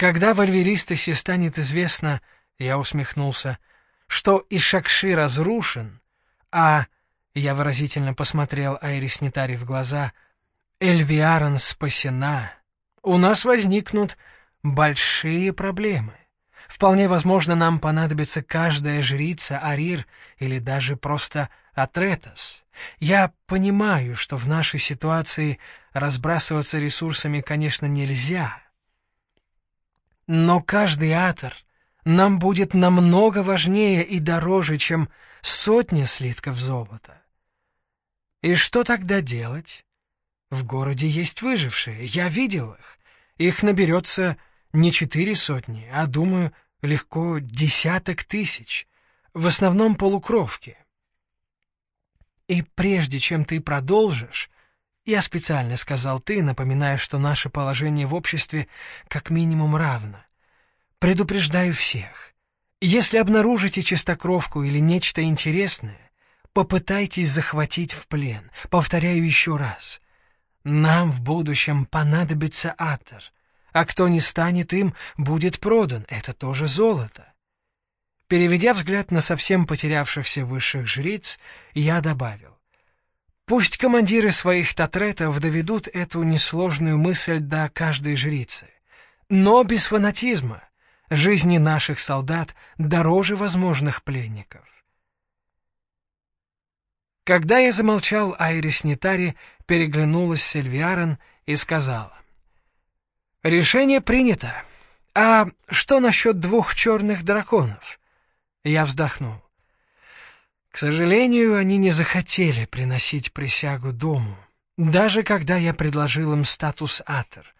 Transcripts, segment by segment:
Когда в Альверистосе станет известно, я усмехнулся, что Ишакши разрушен, а, я выразительно посмотрел Айрис Нитари в глаза, Эльвиарон спасена, у нас возникнут большие проблемы. Вполне возможно, нам понадобится каждая жрица Арир или даже просто Атретас. Я понимаю, что в нашей ситуации разбрасываться ресурсами, конечно, нельзя. Но каждый атор нам будет намного важнее и дороже, чем сотни слитков золота. И что тогда делать? В городе есть выжившие, я видел их. Их наберется не четыре сотни, а, думаю, легко десяток тысяч, в основном полукровки. И прежде чем ты продолжишь, я специально сказал ты, напоминая, что наше положение в обществе как минимум равно. Предупреждаю всех. Если обнаружите чистокровку или нечто интересное, попытайтесь захватить в плен. Повторяю еще раз. Нам в будущем понадобится атор — а кто не станет им, будет продан, это тоже золото. Переведя взгляд на совсем потерявшихся высших жриц, я добавил. Пусть командиры своих татретов доведут эту несложную мысль до каждой жрицы. Но без фанатизма. Жизни наших солдат дороже возможных пленников. Когда я замолчал, Айрис Нитари переглянулась с Сильвиарен и сказала. «Решение принято. А что насчет двух черных драконов?» Я вздохнул. К сожалению, они не захотели приносить присягу дому, даже когда я предложил им статус атер.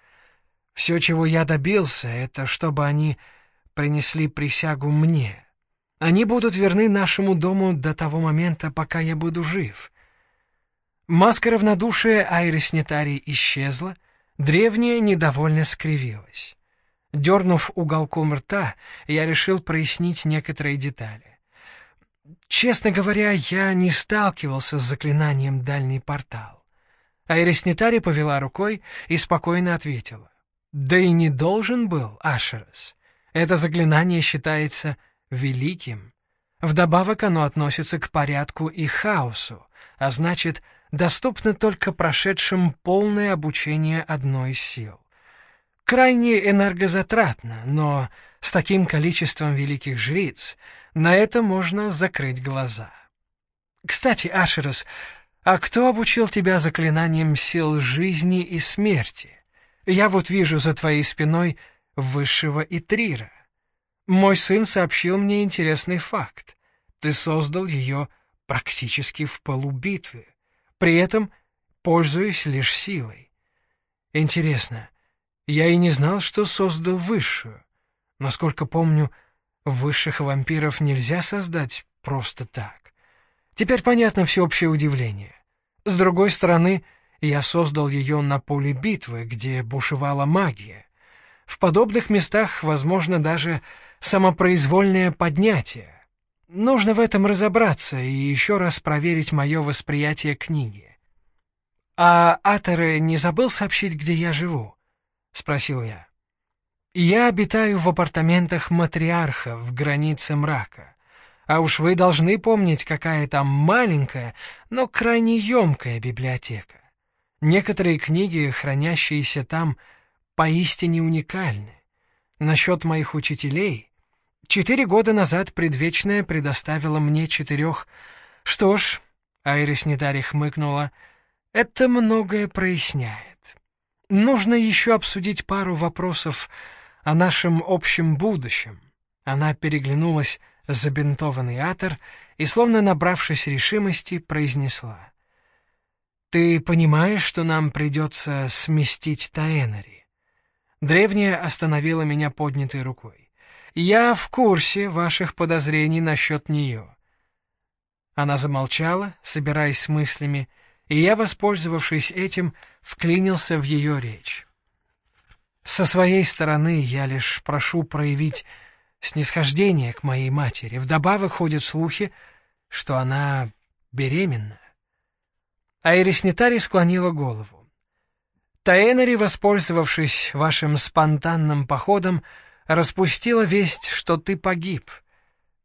Все, чего я добился, это чтобы они принесли присягу мне. Они будут верны нашему дому до того момента, пока я буду жив. Маска равнодушия Айрис Нетари исчезла — Древняя недовольно скривилась. Дернув уголком рта, я решил прояснить некоторые детали. Честно говоря, я не сталкивался с заклинанием «Дальний портал». Айреснитари повела рукой и спокойно ответила. «Да и не должен был, Ашерас. Это заклинание считается великим. Вдобавок оно относится к порядку и хаосу, а значит, доступны только прошедшим полное обучение одной из сил. Крайне энергозатратно, но с таким количеством великих жриц на это можно закрыть глаза. Кстати, Ашерос, а кто обучил тебя заклинанием сил жизни и смерти? Я вот вижу за твоей спиной высшего Итрира. Мой сын сообщил мне интересный факт. Ты создал ее практически в полубитве при этом пользуясь лишь силой. Интересно, я и не знал, что создал высшую. Насколько помню, высших вампиров нельзя создать просто так. Теперь понятно всеобщее удивление. С другой стороны, я создал ее на поле битвы, где бушевала магия. В подобных местах возможно даже самопроизвольное поднятие. Нужно в этом разобраться и еще раз проверить мое восприятие книги. «А Атере не забыл сообщить, где я живу?» — спросил я. «Я обитаю в апартаментах матриарха в границе мрака. А уж вы должны помнить, какая там маленькая, но крайне емкая библиотека. Некоторые книги, хранящиеся там, поистине уникальны. Насчет моих учителей — Четыре года назад предвечная предоставила мне четырех... Что ж, Айрис Нетари хмыкнула, это многое проясняет. Нужно еще обсудить пару вопросов о нашем общем будущем. Она переглянулась с забинтованный атор и, словно набравшись решимости, произнесла. «Ты понимаешь, что нам придется сместить Таэнари?» Древняя остановила меня поднятой рукой. Я в курсе ваших подозрений насчет нее». Она замолчала, собираясь с мыслями, и я, воспользовавшись этим, вклинился в ее речь. Со своей стороны я лишь прошу проявить снисхождение к моей матери. Вдобавок ходят слухи, что она беременна. Айрис Нетари склонила голову. Таэнари, воспользовавшись вашим спонтанным походом, распустила весть, что ты погиб.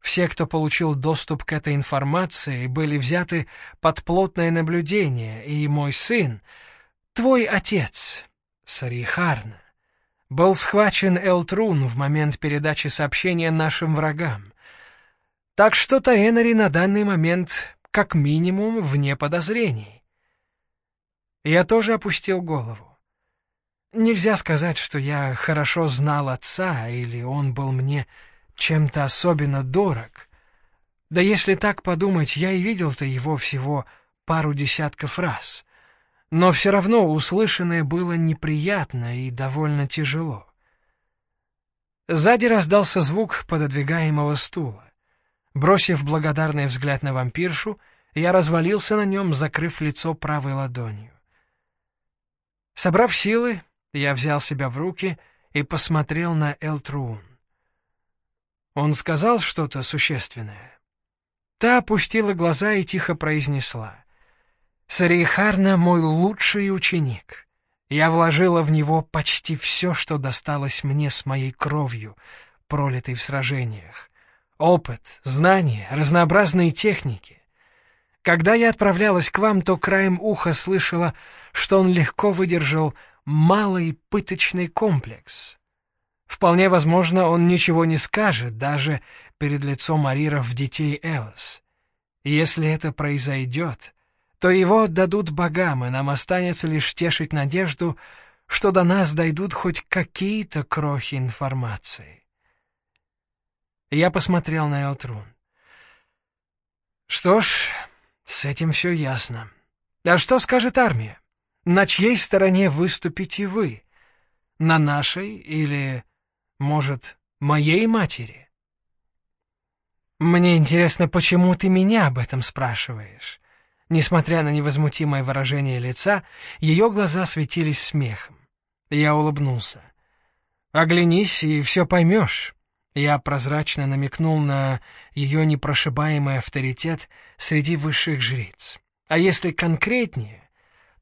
Все, кто получил доступ к этой информации, были взяты под плотное наблюдение, и мой сын, твой отец, Сарихарна, был схвачен Элтрун в момент передачи сообщения нашим врагам. Так что Таэнари на данный момент как минимум вне подозрений. Я тоже опустил голову. Нельзя сказать, что я хорошо знал отца или он был мне чем-то особенно дорог. Да если так подумать, я и видел-то его всего пару десятков раз. Но все равно услышанное было неприятно и довольно тяжело. Сзади раздался звук пододвигаемого стула. Бросив благодарный взгляд на вампиршу, я развалился на нем, закрыв лицо правой ладонью. Собрав силы, я взял себя в руки и посмотрел на Элтрун. Он сказал что-то существенное. Та опустила глаза и тихо произнесла. «Сарихарна — мой лучший ученик. Я вложила в него почти все, что досталось мне с моей кровью, пролитой в сражениях. Опыт, знания, разнообразные техники. Когда я отправлялась к вам, то краем уха слышала, что он легко выдержал малый пыточный комплекс. Вполне возможно, он ничего не скажет даже перед лицом Ариров детей Элос. Если это произойдет, то его отдадут богам, и нам останется лишь тешить надежду, что до нас дойдут хоть какие-то крохи информации. Я посмотрел на Элтрун. Что ж, с этим все ясно. А что скажет армия? На чьей стороне выступите вы? На нашей или, может, моей матери? Мне интересно, почему ты меня об этом спрашиваешь? Несмотря на невозмутимое выражение лица, ее глаза светились смехом. Я улыбнулся. «Оглянись, и все поймешь. Я прозрачно намекнул на ее непрошибаемый авторитет среди высших жриц. А если конкретнее,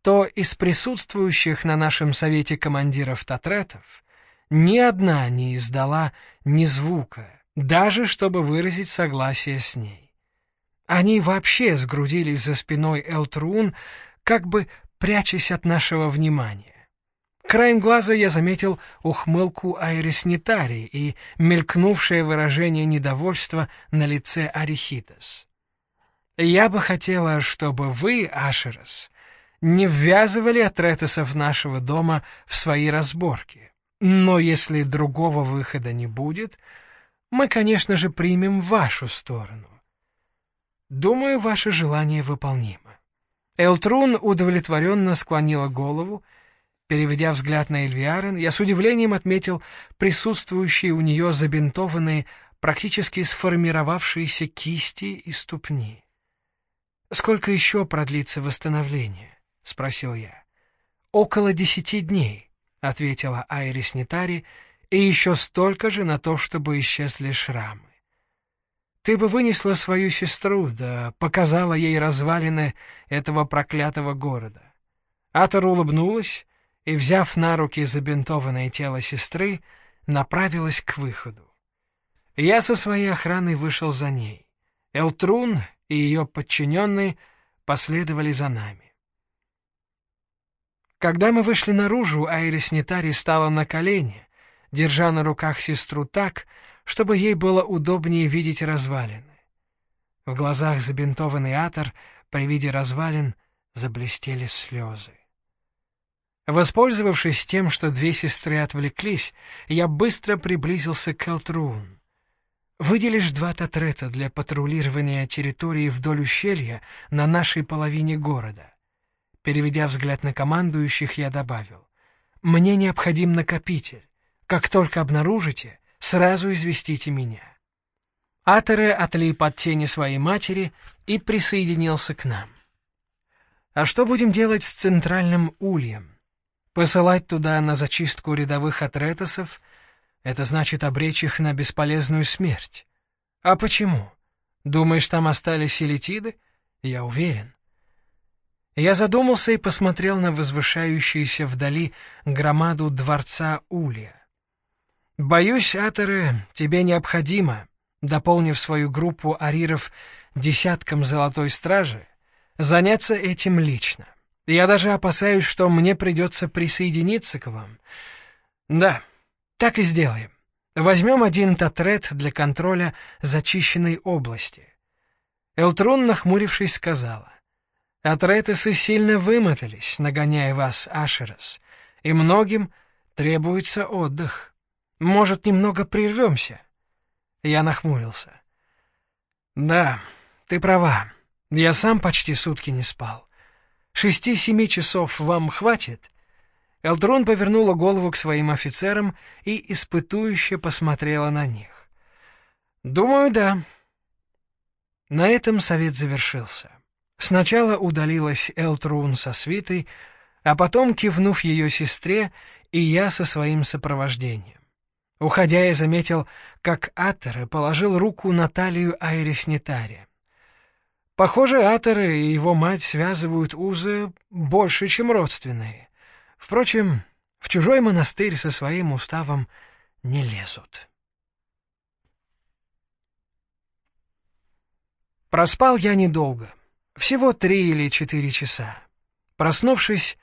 то из присутствующих на нашем совете командиров татретов ни одна не издала ни звука, даже чтобы выразить согласие с ней. Они вообще сгрудились за спиной Элтрун, как бы прячась от нашего внимания. Краем глаза я заметил ухмылку Айрис Нитари и мелькнувшее выражение недовольства на лице Арихитас. «Я бы хотела, чтобы вы, Ашерас, не ввязывали Атретесов нашего дома в свои разборки. Но если другого выхода не будет, мы, конечно же, примем вашу сторону. Думаю, ваше желание выполнимо». Элтрун удовлетворенно склонила голову, Переведя взгляд на Эльвиарен, я с удивлением отметил присутствующие у нее забинтованные, практически сформировавшиеся кисти и ступни. «Сколько еще продлится восстановление?» — спросил я. «Около десяти дней», — ответила Айрис Нитари, «и еще столько же на то, чтобы исчезли шрамы. Ты бы вынесла свою сестру, да показала ей развалины этого проклятого города». Атор улыбнулась и, взяв на руки забинтованное тело сестры, направилась к выходу. Я со своей охраной вышел за ней. Элтрун и ее подчиненные последовали за нами. Когда мы вышли наружу, Айрис Нитари стала на колени, держа на руках сестру так, чтобы ей было удобнее видеть развалины. В глазах забинтованный Атор при виде развалин заблестели слезы. Воспользовавшись тем, что две сестры отвлеклись, я быстро приблизился к Элтрун. «Выделишь два татрета для патрулирования территории вдоль ущелья на нашей половине города». Переведя взгляд на командующих, я добавил. «Мне необходим накопитель. Как только обнаружите, сразу известите меня». Атере отлип от тени своей матери и присоединился к нам. «А что будем делать с центральным ульем?» Посылать туда на зачистку рядовых атретосов — это значит обречь их на бесполезную смерть. А почему? Думаешь, там остались элитиды? Я уверен. Я задумался и посмотрел на возвышающуюся вдали громаду дворца Улья. «Боюсь, Атеры, тебе необходимо, дополнив свою группу ариров десятком золотой стражи, заняться этим лично. Я даже опасаюсь, что мне придется присоединиться к вам. Да, так и сделаем. Возьмем один татрет для контроля зачищенной области». Элтрун, нахмурившись, сказала. Атретесы сильно вымотались, нагоняя вас, Ашерас, и многим требуется отдых. Может, немного прервемся?» Я нахмурился. «Да, ты права. Я сам почти сутки не спал. Шести-семи часов вам хватит?» Элтрон повернула голову к своим офицерам и испытующе посмотрела на них. «Думаю, да». На этом совет завершился. Сначала удалилась Элтрун со свитой, а потом, кивнув ее сестре, и я со своим сопровождением. Уходя, я заметил, как Атеры положил руку на талию Айрис Нетари. Похоже, Атеры и его мать связывают узы больше, чем родственные. Впрочем, в чужой монастырь со своим уставом не лезут. Проспал я недолго. Всего три или четыре часа. Проснувшись,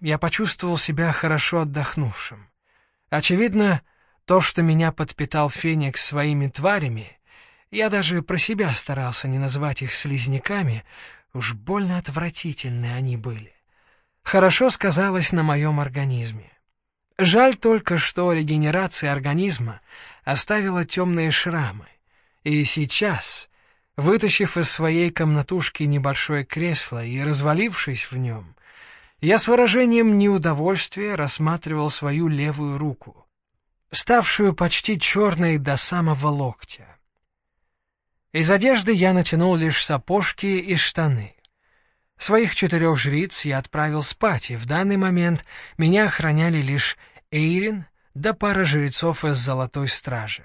я почувствовал себя хорошо отдохнувшим. Очевидно, то, что меня подпитал Феникс своими тварями, я даже про себя старался не называть их слизняками, уж больно отвратительные они были. Хорошо сказалось на моем организме. Жаль только, что регенерация организма оставила темные шрамы, и сейчас Вытащив из своей комнатушки небольшое кресло и развалившись в нем, я с выражением неудовольствия рассматривал свою левую руку, ставшую почти черной до самого локтя. Из одежды я натянул лишь сапожки и штаны. Своих четырех жриц я отправил спать, и в данный момент меня охраняли лишь Эйрин да пара жрецов из Золотой Стражи.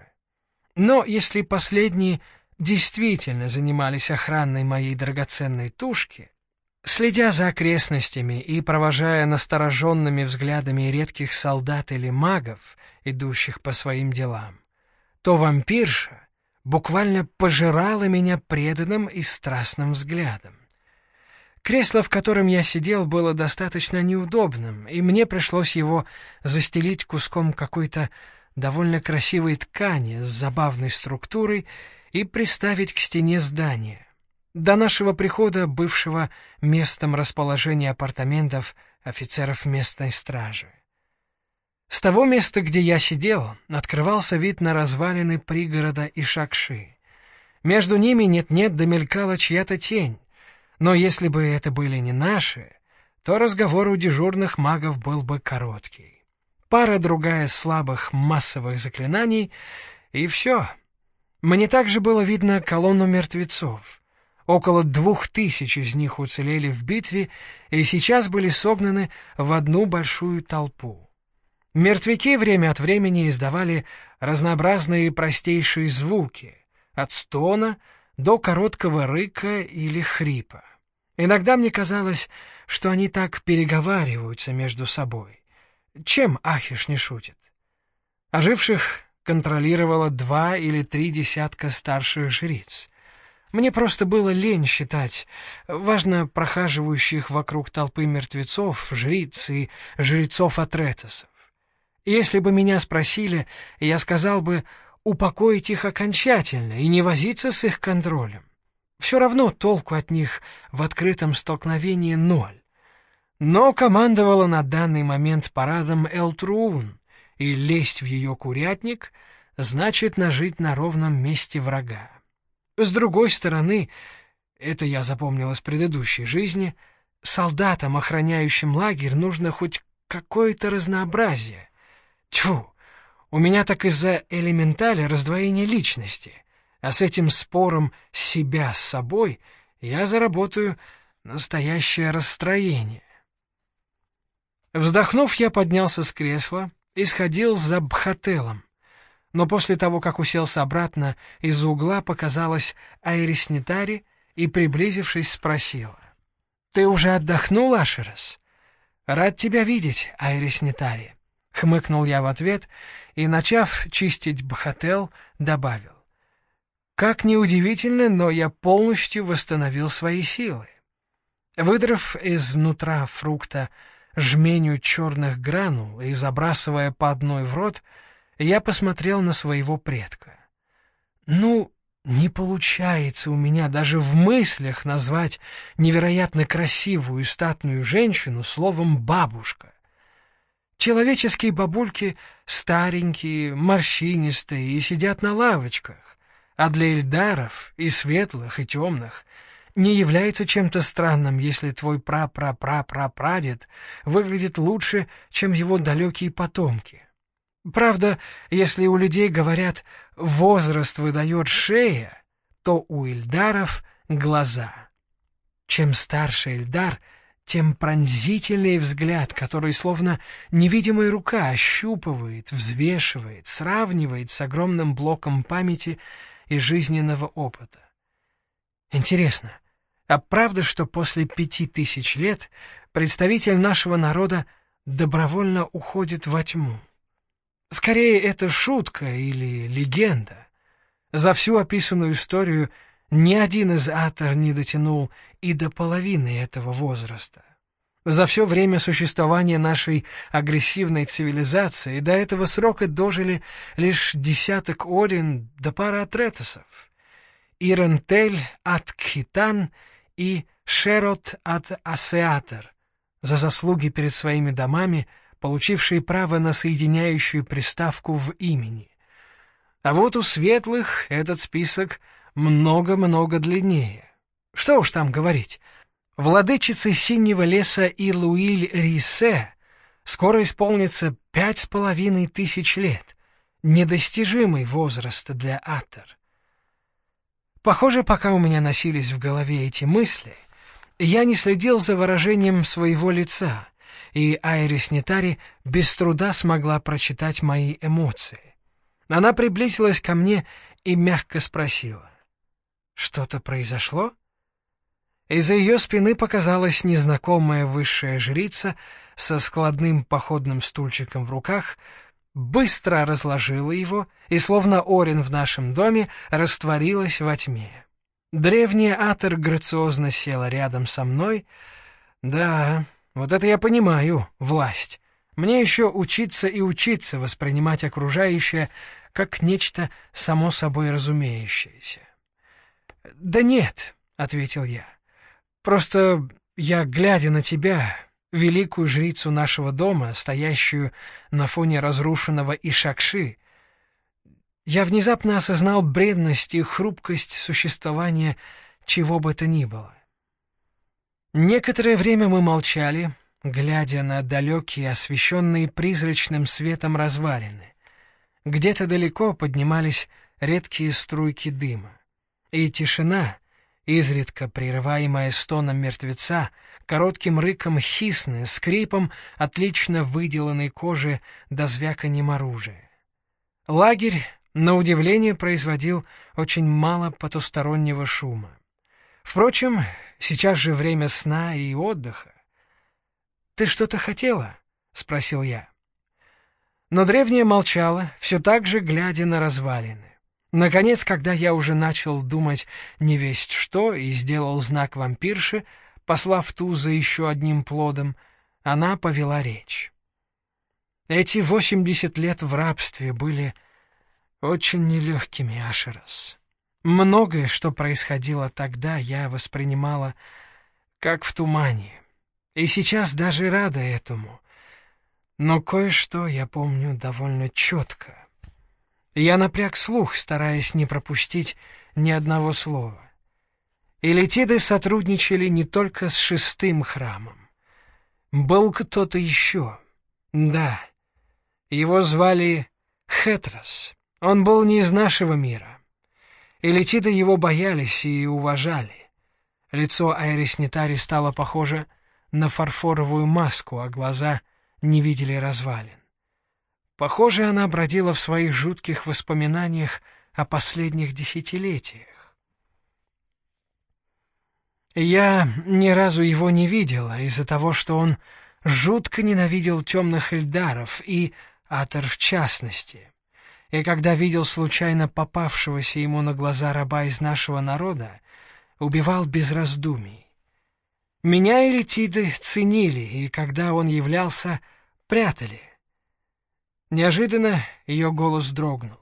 Но если последние действительно занимались охраной моей драгоценной тушки, следя за окрестностями и провожая настороженными взглядами редких солдат или магов, идущих по своим делам, то вампирша буквально пожирала меня преданным и страстным взглядом. Кресло, в котором я сидел, было достаточно неудобным, и мне пришлось его застелить куском какой-то довольно красивой ткани с забавной структурой и приставить к стене здания. До нашего прихода, бывшего местом расположения апартаментов офицеров местной стражи. С того места, где я сидел, открывался вид на развалины пригорода и шакши. Между ними нет-нет домелькала чья-то тень, но если бы это были не наши, то разговор у дежурных магов был бы короткий. Пара-другая слабых массовых заклинаний, и все — мне также было видно колонну мертвецов. Около двух тысяч из них уцелели в битве и сейчас были согнаны в одну большую толпу. Мертвяки время от времени издавали разнообразные простейшие звуки, от стона до короткого рыка или хрипа. Иногда мне казалось, что они так переговариваются между собой. Чем Ахиш не шутит? Оживших контролировала два или три десятка старших жриц. Мне просто было лень считать, важно прохаживающих вокруг толпы мертвецов, жриц и жрецов Атретосов. Если бы меня спросили, я сказал бы упокоить их окончательно и не возиться с их контролем. Все равно толку от них в открытом столкновении ноль. Но командовала на данный момент парадом Элтруун, и лезть в ее курятник значит нажить на ровном месте врага. С другой стороны, это я запомнил из предыдущей жизни, солдатам, охраняющим лагерь, нужно хоть какое-то разнообразие. Тьфу, у меня так из-за элементаля раздвоение личности, а с этим спором себя с собой я заработаю настоящее расстроение. Вздохнув, я поднялся с кресла, и сходил за Бхателом. Но после того, как уселся обратно, из-за угла показалась Айрис Нетари и, приблизившись, спросила. «Ты уже отдохнул, Ашерас?» «Рад тебя видеть, Айрис Нетари», — хмыкнул я в ответ и, начав чистить бахател, добавил. «Как неудивительно, но я полностью восстановил свои силы. Выдрав изнутра фрукта жменю черных гранул и забрасывая по одной в рот, я посмотрел на своего предка. Ну, не получается у меня даже в мыслях назвать невероятно красивую и статную женщину словом «бабушка». Человеческие бабульки старенькие, морщинистые и сидят на лавочках, а для эльдаров и светлых, и темных не является чем-то странным, если твой пра-пра-пра-пра-прадед выглядит лучше, чем его далекие потомки. Правда, если у людей говорят «возраст выдает шея», то у Ильдаров — глаза. Чем старше Ильдар, тем пронзительнее взгляд, который словно невидимая рука ощупывает, взвешивает, сравнивает с огромным блоком памяти и жизненного опыта. Интересно, а правда, что после пяти тысяч лет представитель нашего народа добровольно уходит во тьму? Скорее, это шутка или легенда. За всю описанную историю ни один из атор не дотянул и до половины этого возраста. За все время существования нашей агрессивной цивилизации до этого срока дожили лишь десяток орин да пара атретесов. Ирентель от Кхитан и Шерот от Асеатор за заслуги перед своими домами — получившие право на соединяющую приставку в имени. А вот у светлых этот список много-много длиннее. Что уж там говорить. Владычице Синего леса и Луиль Рисе скоро исполнится пять с половиной тысяч лет. Недостижимый возраст для Атер. Похоже, пока у меня носились в голове эти мысли, я не следил за выражением своего лица — и Айрис Нетари без труда смогла прочитать мои эмоции. Она приблизилась ко мне и мягко спросила. «Что-то произошло?» Из-за ее спины показалась незнакомая высшая жрица со складным походным стульчиком в руках, быстро разложила его и, словно Орин в нашем доме, растворилась во тьме. Древняя Атер грациозно села рядом со мной. Да, вот это я понимаю, власть. Мне еще учиться и учиться воспринимать окружающее как нечто само собой разумеющееся. «Да нет», — ответил я. «Просто я, глядя на тебя, великую жрицу нашего дома, стоящую на фоне разрушенного Ишакши, я внезапно осознал бредность и хрупкость существования чего бы то ни было. Некоторое время мы молчали, глядя на далекие, освещенные призрачным светом развалины. Где-то далеко поднимались редкие струйки дыма. И тишина, изредка прерываемая стоном мертвеца, коротким рыком хисны, скрипом отлично выделанной кожи до звяканием оружия. Лагерь, на удивление, производил очень мало потустороннего шума. Впрочем, сейчас же время сна и отдыха. «Ты что-то хотела?» — спросил я. Но древняя молчала, все так же глядя на развалины. Наконец, когда я уже начал думать не весть что и сделал знак вампирши, послав ту за еще одним плодом, она повела речь. Эти восемьдесят лет в рабстве были очень нелегкими, Ашерас. Многое, что происходило тогда, я воспринимала как в тумане. И сейчас даже рада этому. Но кое-что я помню довольно четко. Я напряг слух, стараясь не пропустить ни одного слова. И летиды сотрудничали не только с шестым храмом. Был кто-то еще. Да, его звали Хетрос. Он был не из нашего мира. И Летида его боялись и уважали. Лицо Айрис Нетари стало похоже на фарфоровую маску, а глаза не видели развалин. Похоже, она бродила в своих жутких воспоминаниях о последних десятилетиях. Я ни разу его не видела из-за того, что он жутко ненавидел темных эльдаров и Атор в частности. И когда видел случайно попавшегося ему на глаза раба из нашего народа, убивал без раздумий. Меня и Летиды ценили, и когда он являлся, прятали. Неожиданно ее голос дрогнул.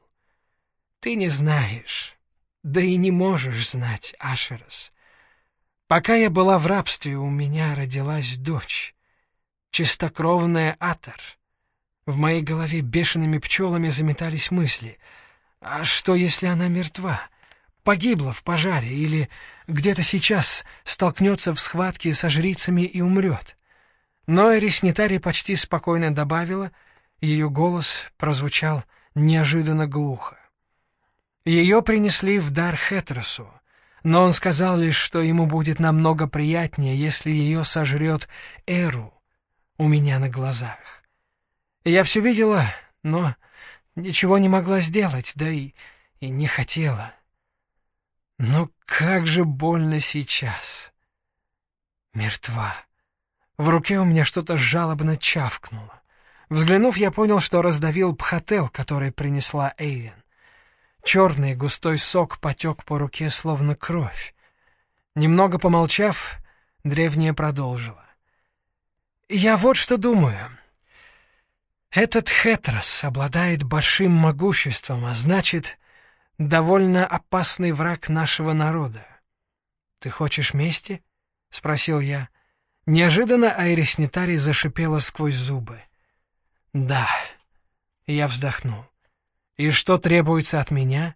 «Ты не знаешь, да и не можешь знать, Ашерос. Пока я была в рабстве, у меня родилась дочь, чистокровная Атор. В моей голове бешеными пчелами заметались мысли. А что, если она мертва? Погибла в пожаре или где-то сейчас столкнется в схватке со жрицами и умрет? Но Эриснитари почти спокойно добавила, ее голос прозвучал неожиданно глухо. Ее принесли в дар Хетросу, но он сказал лишь, что ему будет намного приятнее, если ее сожрет Эру у меня на глазах. Я все видела, но ничего не могла сделать, да и, и не хотела. Но как же больно сейчас. Мертва. В руке у меня что-то жалобно чавкнуло. Взглянув, я понял, что раздавил пхотел, который принесла Эйвен. Черный густой сок потек по руке, словно кровь. Немного помолчав, древняя продолжила. «Я вот что думаю. Этот Хетрос обладает большим могуществом, а значит, довольно опасный враг нашего народа. Ты хочешь мести?» — спросил я. Неожиданно Айрис Нетари зашипела сквозь зубы. «Да», — я вздохнул. И что требуется от меня?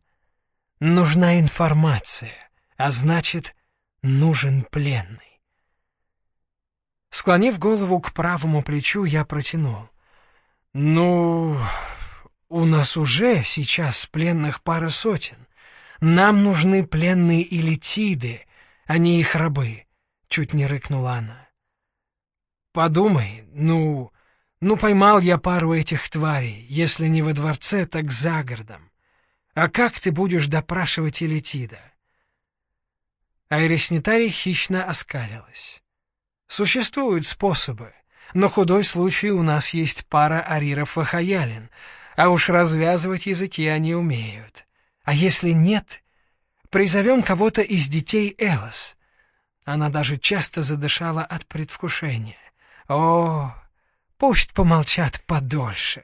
Нужна информация, а значит, нужен пленный. Склонив голову к правому плечу, я протянул. «Ну, у нас уже сейчас пленных пара сотен. Нам нужны пленные элитиды, а не их рабы», — чуть не рыкнула она. «Подумай, ну, ну, поймал я пару этих тварей, если не во дворце, так за городом. А как ты будешь допрашивать Элитида?» Айреснитарий хищно оскалилась. «Существуют способы, но худой случай у нас есть пара ариров и хаялин, а уж развязывать языки они умеют. А если нет, призовем кого-то из детей Элос». Она даже часто задышала от предвкушения. «О, Пусть помолчат подольше.